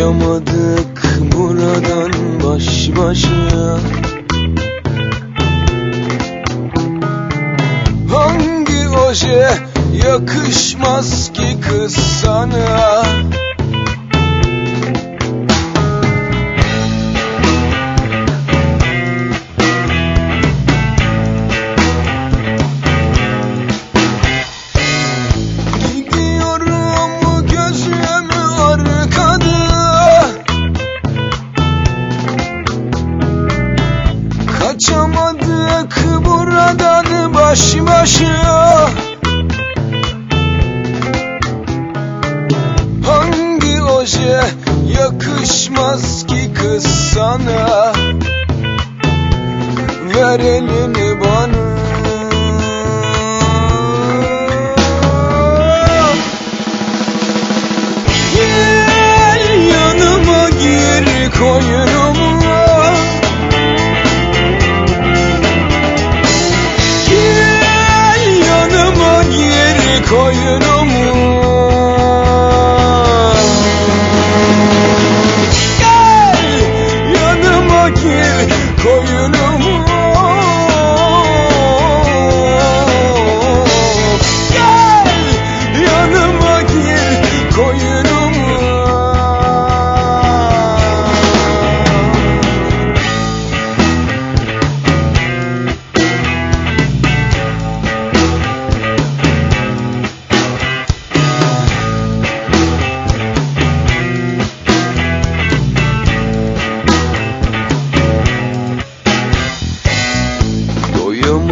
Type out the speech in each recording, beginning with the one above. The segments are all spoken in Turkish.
Kaçamadık buradan baş başa. Hangi oje yakışmaz ki kız sana başa Hangi oje yakışmaz ki kız sana? Ver elini bana gir koynuma Gel yanıma gir koynuma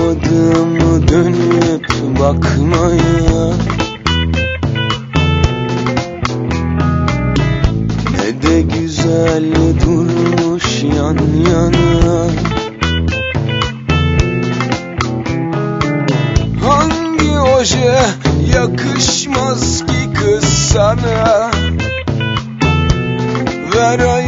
Doyamadım dönüp bakmaya. Ne de güzel durmuş yan yana. Hangi oje yakışmaz ki kız sana? Ver ayağı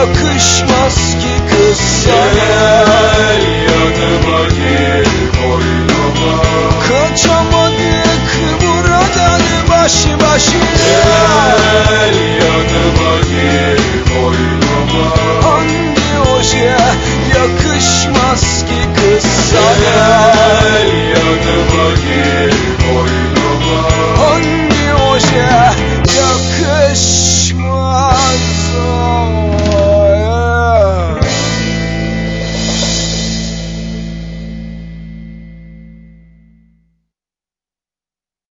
yakışmaz ki kız sana. Gel yanıma.